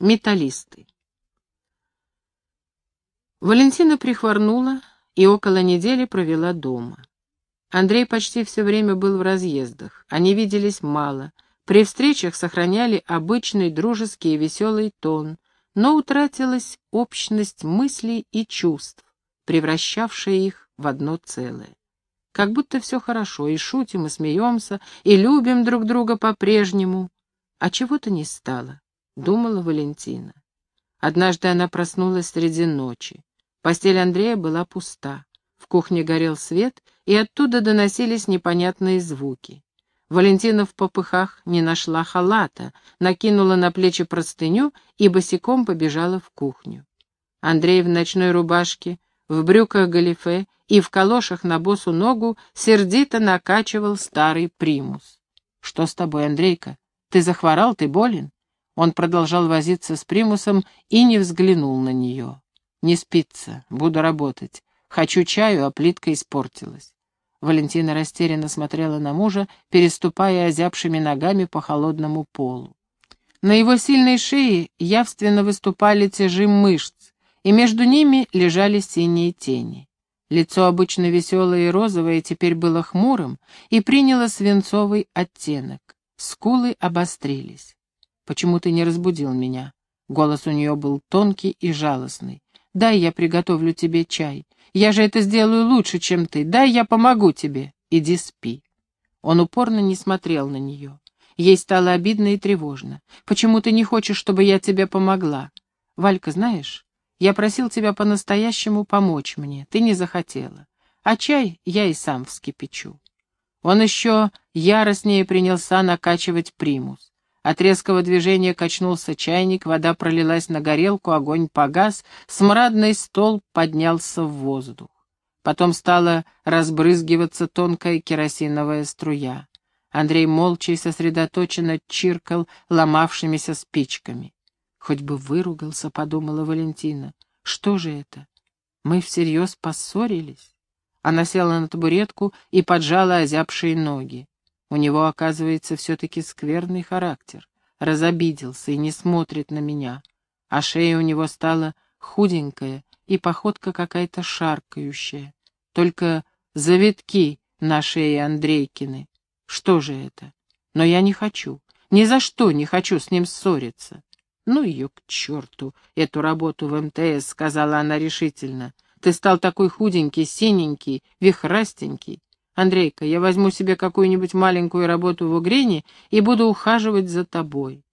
Металлисты. Валентина прихворнула и около недели провела дома. Андрей почти все время был в разъездах, они виделись мало, при встречах сохраняли обычный дружеский и веселый тон, но утратилась общность мыслей и чувств, превращавшая их в одно целое. Как будто все хорошо, и шутим, и смеемся, и любим друг друга по-прежнему, а чего-то не стало. — думала Валентина. Однажды она проснулась среди ночи. Постель Андрея была пуста. В кухне горел свет, и оттуда доносились непонятные звуки. Валентина в попыхах не нашла халата, накинула на плечи простыню и босиком побежала в кухню. Андрей в ночной рубашке, в брюках галифе и в калошах на босу ногу сердито накачивал старый примус. «Что с тобой, Андрейка? Ты захворал, ты болен?» Он продолжал возиться с примусом и не взглянул на нее. «Не спится, буду работать. Хочу чаю, а плитка испортилась». Валентина растерянно смотрела на мужа, переступая озябшими ногами по холодному полу. На его сильной шее явственно выступали тяжи мышц, и между ними лежали синие тени. Лицо, обычно веселое и розовое, теперь было хмурым и приняло свинцовый оттенок. Скулы обострились. Почему ты не разбудил меня?» Голос у нее был тонкий и жалостный. «Дай я приготовлю тебе чай. Я же это сделаю лучше, чем ты. Дай я помогу тебе. Иди спи». Он упорно не смотрел на нее. Ей стало обидно и тревожно. «Почему ты не хочешь, чтобы я тебе помогла? Валька, знаешь, я просил тебя по-настоящему помочь мне. Ты не захотела. А чай я и сам вскипячу». Он еще яростнее принялся накачивать примус. От резкого движения качнулся чайник, вода пролилась на горелку, огонь погас, смрадный стол поднялся в воздух. Потом стала разбрызгиваться тонкая керосиновая струя. Андрей молча и сосредоточенно чиркал ломавшимися спичками. «Хоть бы выругался», — подумала Валентина. «Что же это? Мы всерьез поссорились?» Она села на табуретку и поджала озябшие ноги. У него, оказывается, все-таки скверный характер. Разобиделся и не смотрит на меня. А шея у него стала худенькая и походка какая-то шаркающая. Только завитки на шее Андрейкины. Что же это? Но я не хочу. Ни за что не хочу с ним ссориться. «Ну ее к черту, эту работу в МТС», — сказала она решительно. «Ты стал такой худенький, синенький, вихрастенький. Андрейка, я возьму себе какую-нибудь маленькую работу в Угрене и буду ухаживать за тобой.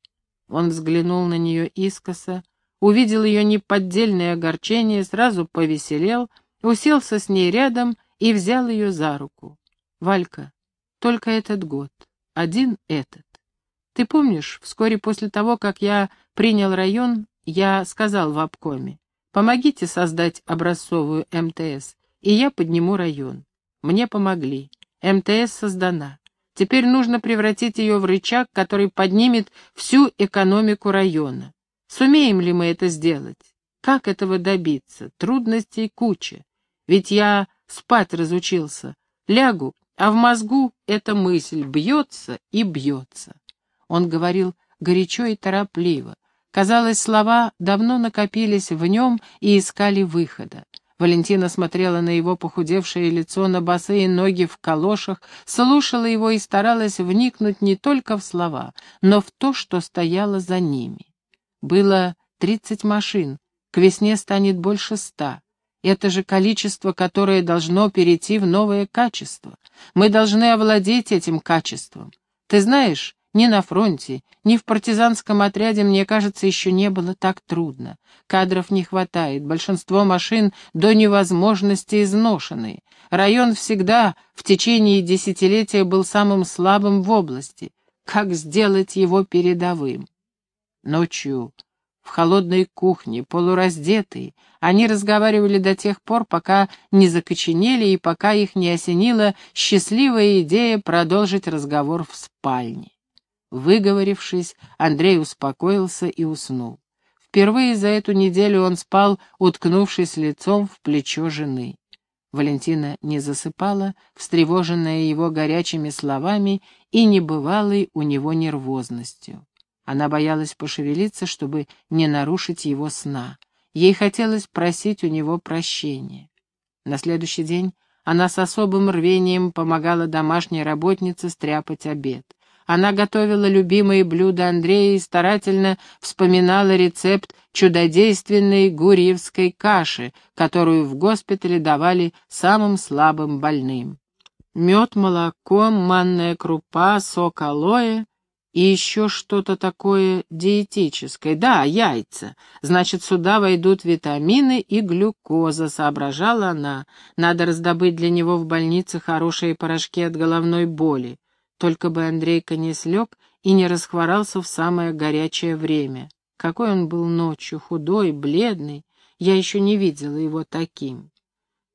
Он взглянул на нее искоса, увидел ее неподдельное огорчение, сразу повеселел, уселся с ней рядом и взял ее за руку. «Валька, только этот год, один этот. Ты помнишь, вскоре после того, как я принял район, я сказал в обкоме, помогите создать образцовую МТС, и я подниму район. Мне помогли. МТС создана. Теперь нужно превратить ее в рычаг, который поднимет всю экономику района. Сумеем ли мы это сделать? Как этого добиться? Трудностей куча. Ведь я спать разучился. Лягу, а в мозгу эта мысль бьется и бьется. Он говорил горячо и торопливо. Казалось, слова давно накопились в нем и искали выхода. Валентина смотрела на его похудевшее лицо, на босые ноги в калошах, слушала его и старалась вникнуть не только в слова, но в то, что стояло за ними. Было тридцать машин, к весне станет больше ста. Это же количество, которое должно перейти в новое качество. Мы должны овладеть этим качеством. Ты знаешь, ни на фронте, ни в партизанском отряде, мне кажется, еще не было так трудно. Кадров не хватает, большинство машин до невозможности изношенные. Район всегда в течение десятилетия был самым слабым в области. Как сделать его передовым? Ночью в холодной кухне, полураздетые, они разговаривали до тех пор, пока не закоченели и пока их не осенила счастливая идея продолжить разговор в спальне. Выговорившись, Андрей успокоился и уснул. Впервые за эту неделю он спал, уткнувшись лицом в плечо жены. Валентина не засыпала, встревоженная его горячими словами и небывалой у него нервозностью. Она боялась пошевелиться, чтобы не нарушить его сна. Ей хотелось просить у него прощения. На следующий день она с особым рвением помогала домашней работнице стряпать обед. Она готовила любимые блюда Андрея и старательно вспоминала рецепт чудодейственной гурьевской каши, которую в госпитале давали самым слабым больным. Мед, молоко, манная крупа, сок алоэ и еще что-то такое диетическое. Да, яйца. Значит, сюда войдут витамины и глюкоза, соображала она. Надо раздобыть для него в больнице хорошие порошки от головной боли. Только бы Андрейка не слег и не расхворался в самое горячее время. Какой он был ночью, худой, бледный. Я еще не видела его таким.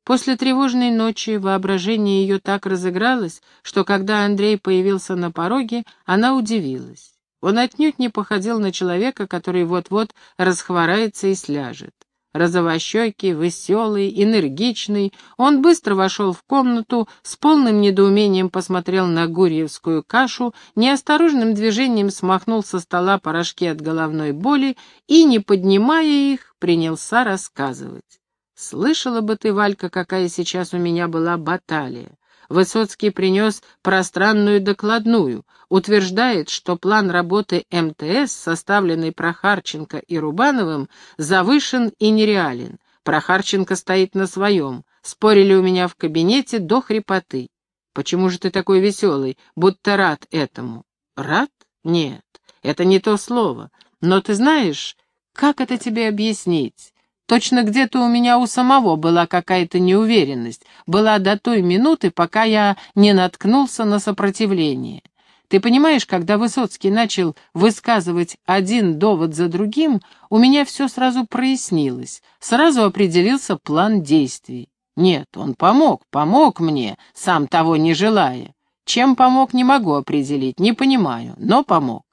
После тревожной ночи воображение ее так разыгралось, что когда Андрей появился на пороге, она удивилась. Он отнюдь не походил на человека, который вот-вот расхворается и сляжет. Розовощекий, веселый, энергичный, он быстро вошел в комнату, с полным недоумением посмотрел на гурьевскую кашу, неосторожным движением смахнул со стола порошки от головной боли и, не поднимая их, принялся рассказывать. Слышала бы ты, Валька, какая сейчас у меня была баталия. Высоцкий принес пространную докладную, утверждает, что план работы МТС, составленный Прохарченко и Рубановым, завышен и нереален. Прохарченко стоит на своем. Спорили у меня в кабинете до хрипоты. Почему же ты такой веселый, будто рад этому? Рад? Нет, это не то слово. Но ты знаешь, как это тебе объяснить? Точно где-то у меня у самого была какая-то неуверенность, была до той минуты, пока я не наткнулся на сопротивление. Ты понимаешь, когда Высоцкий начал высказывать один довод за другим, у меня все сразу прояснилось, сразу определился план действий. Нет, он помог, помог мне, сам того не желая. Чем помог, не могу определить, не понимаю, но помог.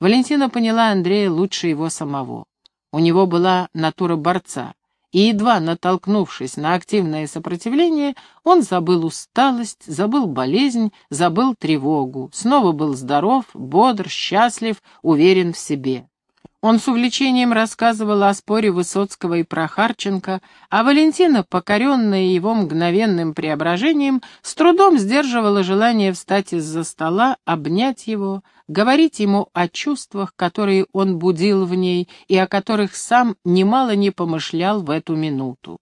Валентина поняла Андрея лучше его самого. У него была натура борца, и, едва натолкнувшись на активное сопротивление, он забыл усталость, забыл болезнь, забыл тревогу, снова был здоров, бодр, счастлив, уверен в себе. Он с увлечением рассказывал о споре Высоцкого и Прохарченко, а Валентина, покоренная его мгновенным преображением, с трудом сдерживала желание встать из-за стола, обнять его, говорить ему о чувствах, которые он будил в ней и о которых сам немало не помышлял в эту минуту.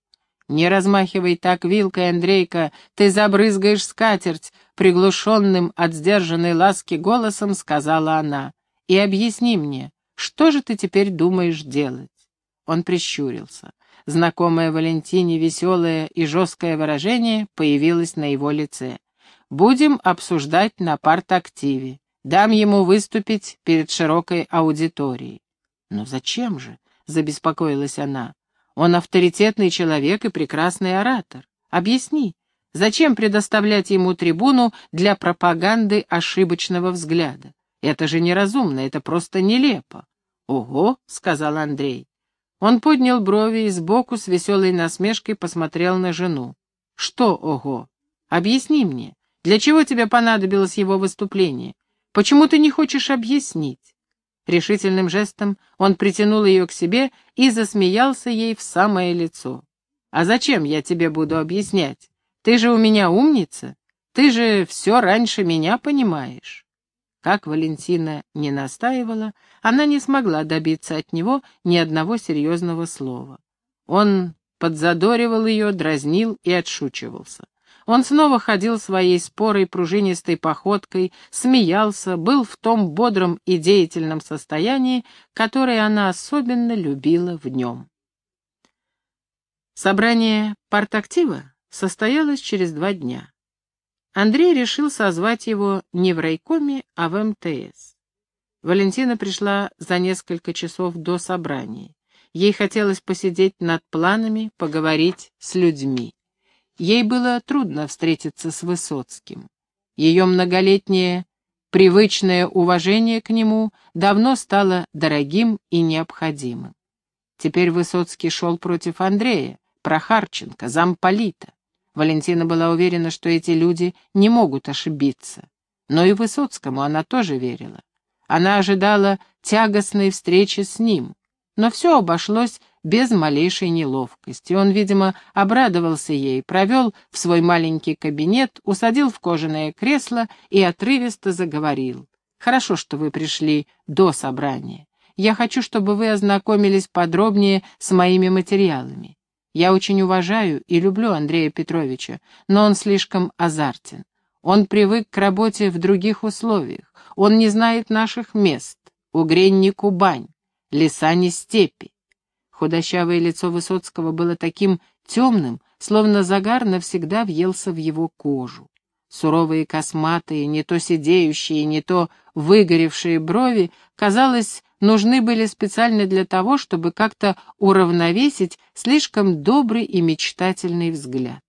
«Не размахивай так вилкой, Андрейка, ты забрызгаешь скатерть», приглушенным от сдержанной ласки голосом сказала она. «И объясни мне, что же ты теперь думаешь делать?» Он прищурился. Знакомое Валентине веселое и жесткое выражение появилось на его лице. «Будем обсуждать на парт-активе. Дам ему выступить перед широкой аудиторией». «Но зачем же?» — забеспокоилась она. «Он авторитетный человек и прекрасный оратор. Объясни, зачем предоставлять ему трибуну для пропаганды ошибочного взгляда? Это же неразумно, это просто нелепо. «Ого!» — сказал Андрей. Он поднял брови и сбоку с веселой насмешкой посмотрел на жену. «Что ого? Объясни мне, для чего тебе понадобилось его выступление? Почему ты не хочешь объяснить?» Решительным жестом он притянул ее к себе и засмеялся ей в самое лицо. «А зачем я тебе буду объяснять? Ты же у меня умница. Ты же все раньше меня понимаешь». Как Валентина не настаивала, она не смогла добиться от него ни одного серьезного слова. Он подзадоривал ее, дразнил и отшучивался. Он снова ходил своей спорой пружинистой походкой, смеялся, был в том бодром и деятельном состоянии, которое она особенно любила в нем. Собрание партактива состоялось через два дня. Андрей решил созвать его не в райкоме, а в МТС. Валентина пришла за несколько часов до собрания. Ей хотелось посидеть над планами, поговорить с людьми. Ей было трудно встретиться с Высоцким. Ее многолетнее привычное уважение к нему давно стало дорогим и необходимым. Теперь Высоцкий шел против Андрея, Прохарченко, замполита. Валентина была уверена, что эти люди не могут ошибиться. Но и Высоцкому она тоже верила. Она ожидала тягостной встречи с ним, но все обошлось без малейшей неловкости. Он, видимо, обрадовался ей, провел в свой маленький кабинет, усадил в кожаное кресло и отрывисто заговорил. «Хорошо, что вы пришли до собрания. Я хочу, чтобы вы ознакомились подробнее с моими материалами. Я очень уважаю и люблю Андрея Петровича, но он слишком азартен. Он привык к работе в других условиях. Он не знает наших мест. Угрень не Кубань, леса не степи. Худощавое лицо Высоцкого было таким темным, словно загар навсегда въелся в его кожу. Суровые косматые, не то сидеющие, не то выгоревшие брови, казалось, нужны были специально для того, чтобы как-то уравновесить слишком добрый и мечтательный взгляд.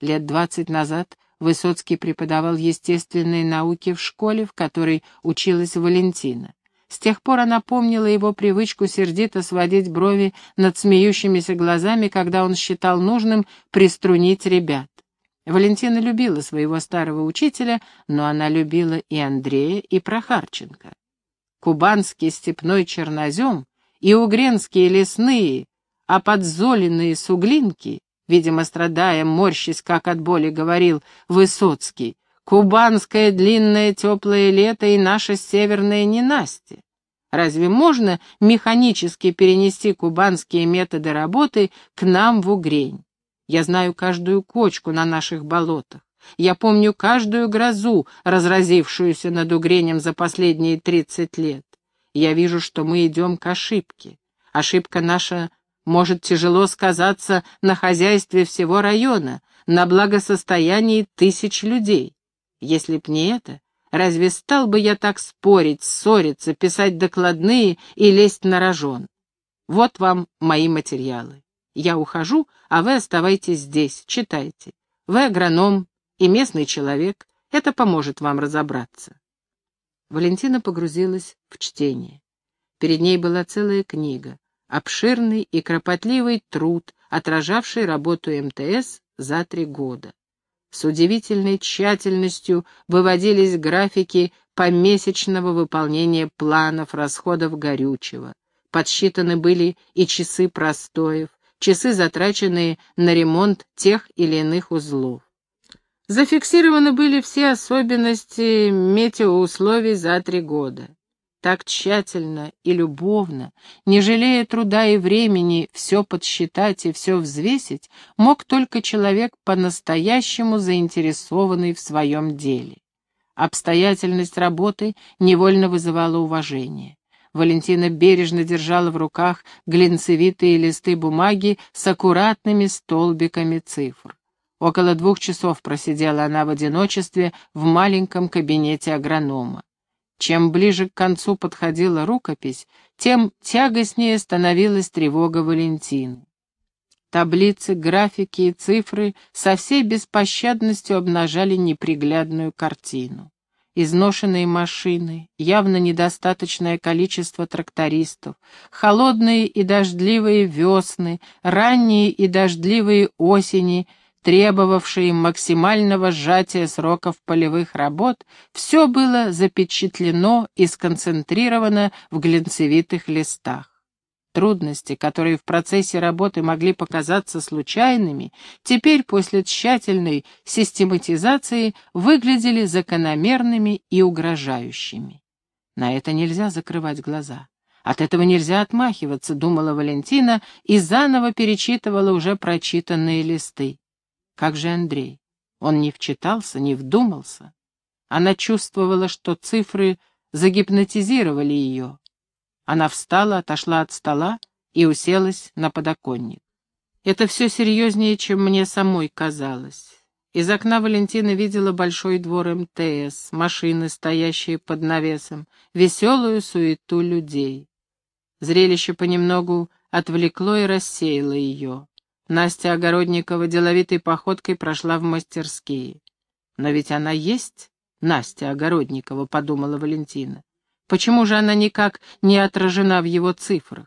Лет двадцать назад Высоцкий преподавал естественные науки в школе, в которой училась Валентина. С тех пор она помнила его привычку сердито сводить брови над смеющимися глазами, когда он считал нужным приструнить ребят. Валентина любила своего старого учителя, но она любила и Андрея, и Прохарченко. Кубанский степной чернозем и угренские лесные, а подзоленные суглинки, видимо, страдая, морщись, как от боли, говорил Высоцкий, Кубанское длинное теплое лето и наша северная ненастье. Разве можно механически перенести кубанские методы работы к нам в Угрень? Я знаю каждую кочку на наших болотах. Я помню каждую грозу, разразившуюся над Угренем за последние тридцать лет. Я вижу, что мы идем к ошибке. Ошибка наша может тяжело сказаться на хозяйстве всего района, на благосостоянии тысяч людей. Если б не это, разве стал бы я так спорить, ссориться, писать докладные и лезть на рожон? Вот вам мои материалы. Я ухожу, а вы оставайтесь здесь, читайте. Вы агроном и местный человек, это поможет вам разобраться. Валентина погрузилась в чтение. Перед ней была целая книга, обширный и кропотливый труд, отражавший работу МТС за три года. С удивительной тщательностью выводились графики помесячного выполнения планов расходов горючего. Подсчитаны были и часы простоев, часы, затраченные на ремонт тех или иных узлов. Зафиксированы были все особенности метеоусловий за три года так тщательно и любовно, не жалея труда и времени все подсчитать и все взвесить, мог только человек по-настоящему заинтересованный в своем деле. Обстоятельность работы невольно вызывала уважение. Валентина бережно держала в руках глинцевитые листы бумаги с аккуратными столбиками цифр. Около двух часов просидела она в одиночестве в маленьком кабинете агронома. Чем ближе к концу подходила рукопись, тем тягостнее становилась тревога Валентины. Таблицы, графики и цифры со всей беспощадностью обнажали неприглядную картину. Изношенные машины, явно недостаточное количество трактористов, холодные и дождливые весны, ранние и дождливые осени — требовавшие максимального сжатия сроков полевых работ, все было запечатлено и сконцентрировано в глинцевитых листах. Трудности, которые в процессе работы могли показаться случайными, теперь после тщательной систематизации выглядели закономерными и угрожающими. На это нельзя закрывать глаза. От этого нельзя отмахиваться, думала Валентина и заново перечитывала уже прочитанные листы. Как же Андрей? Он не вчитался, не вдумался. Она чувствовала, что цифры загипнотизировали ее. Она встала, отошла от стола и уселась на подоконник. Это все серьезнее, чем мне самой казалось. Из окна Валентина видела большой двор МТС, машины, стоящие под навесом, веселую суету людей. Зрелище понемногу отвлекло и рассеяло ее. Настя Огородникова деловитой походкой прошла в мастерские. «Но ведь она есть, Настя Огородникова», — подумала Валентина. «Почему же она никак не отражена в его цифрах?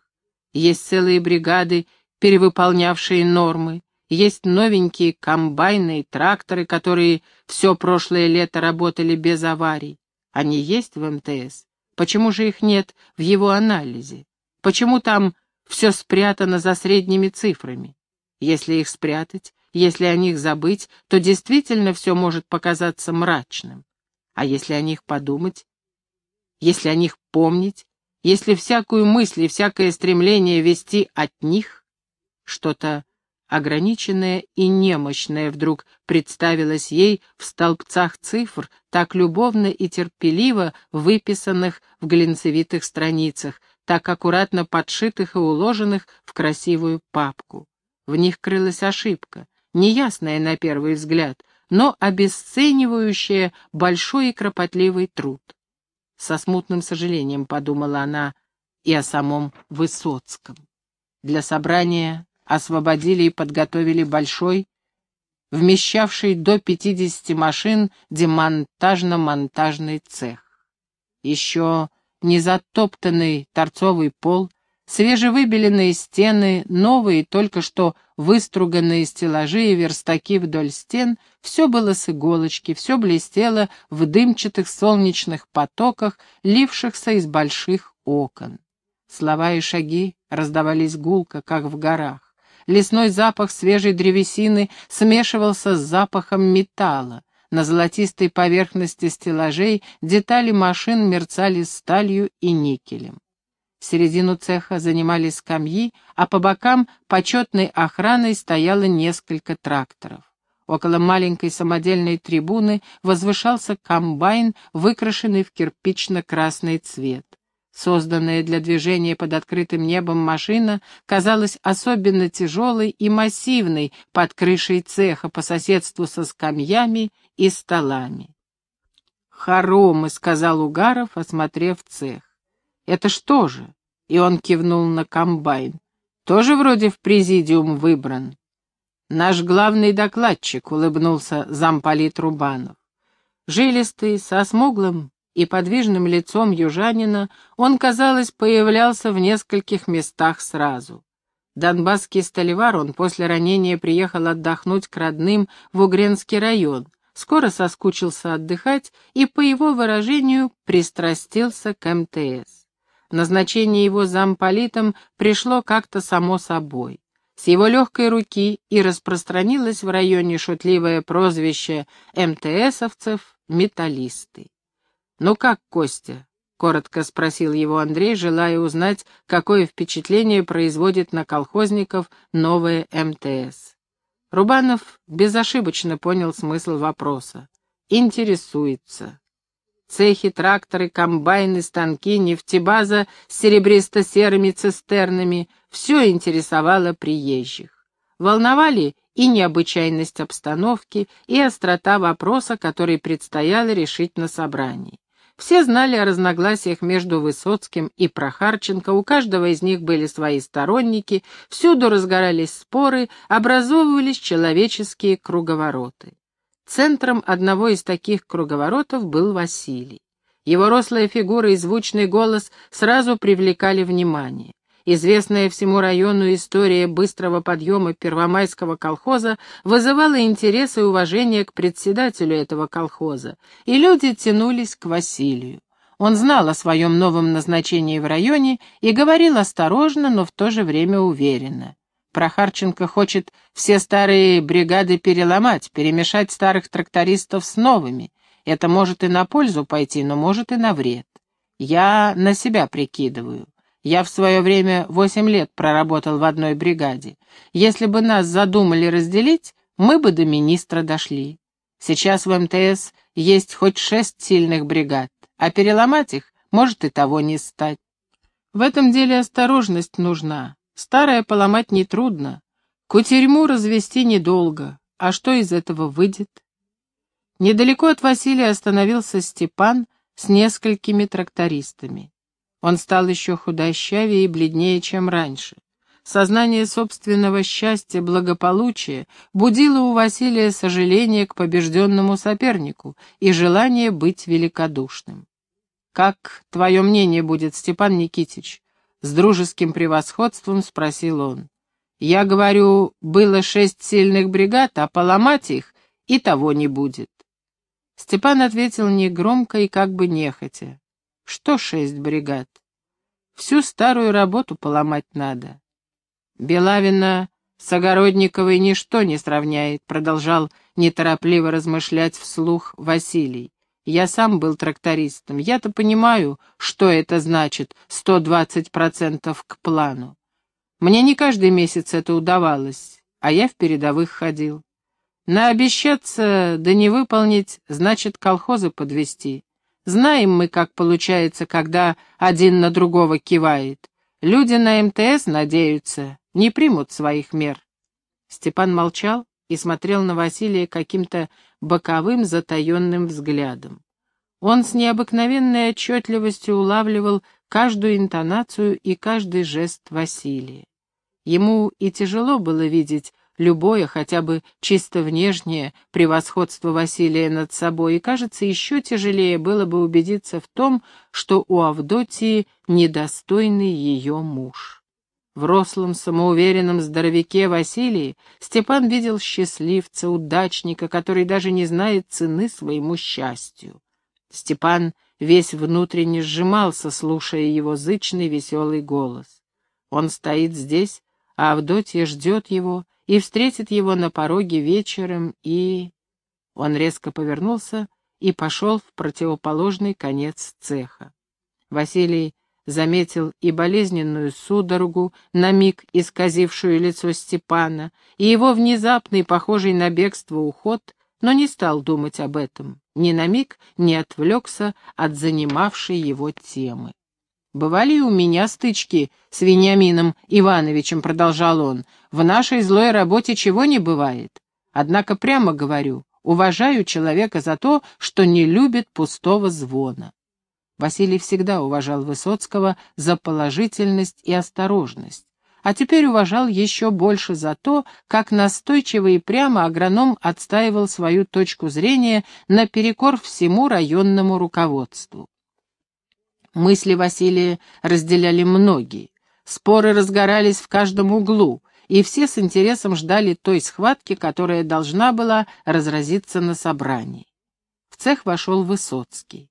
Есть целые бригады, перевыполнявшие нормы, есть новенькие комбайны и тракторы, которые все прошлое лето работали без аварий. Они есть в МТС. Почему же их нет в его анализе? Почему там все спрятано за средними цифрами? Если их спрятать, если о них забыть, то действительно все может показаться мрачным. А если о них подумать, если о них помнить, если всякую мысль и всякое стремление вести от них, что-то ограниченное и немощное вдруг представилось ей в столбцах цифр, так любовно и терпеливо выписанных в глинцевитых страницах, так аккуратно подшитых и уложенных в красивую папку. В них крылась ошибка, неясная на первый взгляд, но обесценивающая большой и кропотливый труд. Со смутным сожалением подумала она и о самом Высоцком. Для собрания освободили и подготовили большой, вмещавший до 50 машин, демонтажно-монтажный цех. Еще не затоптанный торцовый пол, свежевыбеленные стены, новые, только что выструганные стеллажи и верстаки вдоль стен — все было с иголочки, все блестело в дымчатых солнечных потоках, лившихся из больших окон. Слова и шаги раздавались гулко, как в горах. Лесной запах свежей древесины смешивался с запахом металла. На золотистой поверхности стеллажей детали машин мерцали сталью и никелем. Середину цеха занимали скамьи, а по бокам почетной охраной стояло несколько тракторов. Около маленькой самодельной трибуны возвышался комбайн, выкрашенный в кирпично-красный цвет. Созданная для движения под открытым небом машина казалась особенно тяжелой и массивной под крышей цеха по соседству со скамьями и столами. «Хоромы», — сказал Угаров, осмотрев цех. «Это что же?» — и он кивнул на комбайн. «Тоже вроде в президиум выбран». «Наш главный докладчик», — улыбнулся замполит Рубанов. Жилистый, со смуглым и подвижным лицом южанина, он, казалось, появлялся в нескольких местах сразу. Донбасский столевар, он после ранения приехал отдохнуть к родным в Угренский район, скоро соскучился отдыхать и, по его выражению, пристрастился к МТС. Назначение его замполитом пришло как-то само собой. С его легкой руки и распространилось в районе шутливое прозвище МТСовцев «металлисты». «Ну как, Костя?» — коротко спросил его Андрей, желая узнать, какое впечатление производит на колхозников новое МТС. Рубанов безошибочно понял смысл вопроса. Интересуется. Цехи, тракторы, комбайны, станки, нефтебаза с серебристо-серыми цистернами — все интересовало приезжих. Волновали и необычайность обстановки, и острота вопроса, который предстояло решить на собрании. Все знали о разногласиях между Высоцким и Прохарченко, у каждого из них были свои сторонники, всюду разгорались споры, образовывались человеческие круговороты. Центром одного из таких круговоротов был Василий. Его рослая фигура и звучный голос сразу привлекали внимание. Известная всему району история быстрого подъема Первомайского колхоза вызывала интерес и уважение к председателю этого колхоза, и люди тянулись к Василию. Он знал о своем новом назначении в районе и говорил осторожно, но в то же время уверенно. Прохарченко хочет все старые бригады переломать, перемешать старых трактористов с новыми. Это может и на пользу пойти, но может и на вред. Я на себя прикидываю. Я в свое время восемь лет проработал в одной бригаде. Если бы нас задумали разделить, мы бы до министра дошли. Сейчас в МТС есть хоть шесть сильных бригад, а переломать их может и того не стать. В этом деле осторожность нужна. Старое поломать нетрудно. Кутерьму развести недолго. А что из этого выйдет? Недалеко от Василия остановился Степан с несколькими трактористами. Он стал еще худощавее и бледнее, чем раньше. Сознание собственного счастья, благополучия будило у Василия сожаление к побежденному сопернику и желание быть великодушным. «Как твое мнение будет, Степан Никитич?» С дружеским превосходством спросил он. «Я говорю, было шесть сильных бригад, а поломать их и того не будет». Степан ответил негромко и как бы нехотя. Что шесть бригад? Всю старую работу поломать надо. Белавина с Огородниковой ничто не сравняет, продолжал неторопливо размышлять вслух Василий. Я сам был трактористом. Я-то понимаю, что это значит 120% к плану. Мне не каждый месяц это удавалось, а я в передовых ходил. Наобещаться да не выполнить, значит колхозы подвести. Знаем мы, как получается, когда один на другого кивает. Люди на МТС надеются, не примут своих мер. Степан молчал и смотрел на Василия каким-то боковым затаенным взглядом. Он с необыкновенной отчетливостью улавливал каждую интонацию и каждый жест Василия. Ему и тяжело было видеть любое, хотя бы чисто внешнее, превосходство Василия над собой, и, кажется, еще тяжелее было бы убедиться в том, что у Авдотьи недостойный ее муж. В рослом, самоуверенном здоровяке Василии Степан видел счастливца, удачника, который даже не знает цены своему счастью. Степан весь внутренне сжимался, слушая его зычный веселый голос. Он стоит здесь, а Авдотья ждет его и встретит его на пороге вечером, и... Он резко повернулся и пошел в противоположный конец цеха. Василий заметил и болезненную судорогу, на миг исказившую лицо Степана, и его внезапный, похожий на бегство уход, но не стал думать об этом, ни на миг не отвлекся от занимавшей его темы. «Бывали у меня стычки с Вениамином Ивановичем», — продолжал он. «В нашей злой работе чего не бывает. Однако прямо говорю, уважаю человека за то, что не любит пустого звона. Василий всегда уважал Высоцкого за положительность и осторожность, а теперь уважал еще больше за то, как настойчиво и прямо агроном отстаивал свою точку зрения наперекор всему районному руководству. Мысли Василия разделяли многие, споры разгорались в каждом углу, и все с интересом ждали той схватки, которая должна была разразиться на собрании. В цех вошел Высоцкий.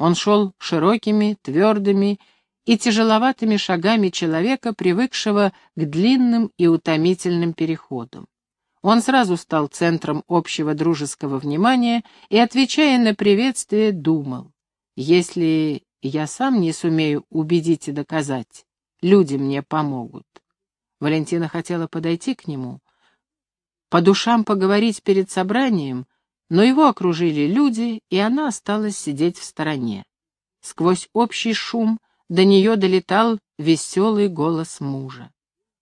Он шел широкими, твердыми и тяжеловатыми шагами человека, привыкшего к длинным и утомительным переходам. Он сразу стал центром общего дружеского внимания и, отвечая на приветствие, думал, «Если я сам не сумею убедить и доказать, люди мне помогут». Валентина хотела подойти к нему, по душам поговорить перед собранием, но его окружили люди, и она осталась сидеть в стороне. Сквозь общий шум до нее долетал веселый голос мужа.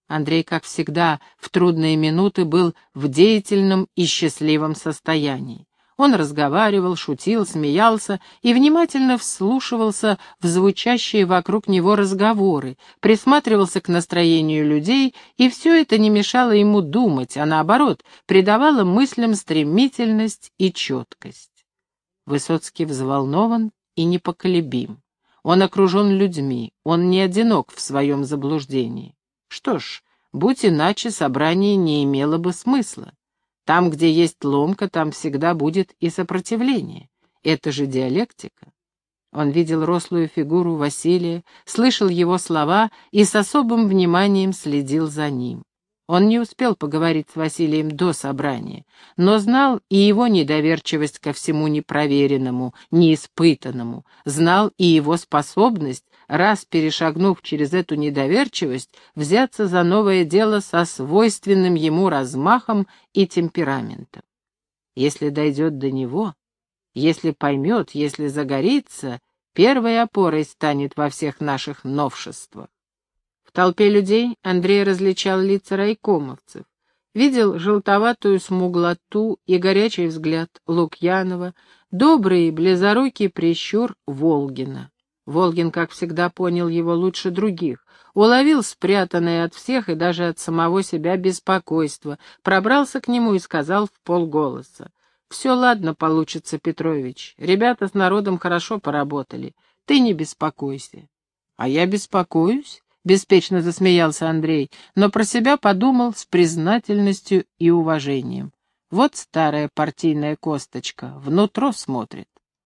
Андрей, как всегда, в трудные минуты был в деятельном и счастливом состоянии. Он разговаривал, шутил, смеялся и внимательно вслушивался в звучащие вокруг него разговоры, присматривался к настроению людей, и все это не мешало ему думать, а наоборот, придавало мыслям стремительность и четкость. Высоцкий взволнован и непоколебим. Он окружен людьми, он не одинок в своем заблуждении. Что ж, будь иначе, собрание не имело бы смысла. Там, где есть ломка, там всегда будет и сопротивление. Это же диалектика. Он видел рослую фигуру Василия, слышал его слова и с особым вниманием следил за ним. Он не успел поговорить с Василием до собрания, но знал и его недоверчивость ко всему непроверенному, неиспытанному, знал и его способность раз перешагнув через эту недоверчивость, взяться за новое дело со свойственным ему размахом и темпераментом. Если дойдет до него, если поймет, если загорится, первой опорой станет во всех наших новшествах. В толпе людей Андрей различал лица райкомовцев, видел желтоватую смуглоту и горячий взгляд Лукьянова, добрый близорукий прищур Волгина. Волгин, как всегда, понял его лучше других, уловил спрятанное от всех и даже от самого себя беспокойство, пробрался к нему и сказал в полголоса. «Все ладно получится, Петрович. Ребята с народом хорошо поработали. Ты не беспокойся». «А я беспокоюсь?» — беспечно засмеялся Андрей, но про себя подумал с признательностью и уважением. Вот старая партийная косточка, внутро смотрит.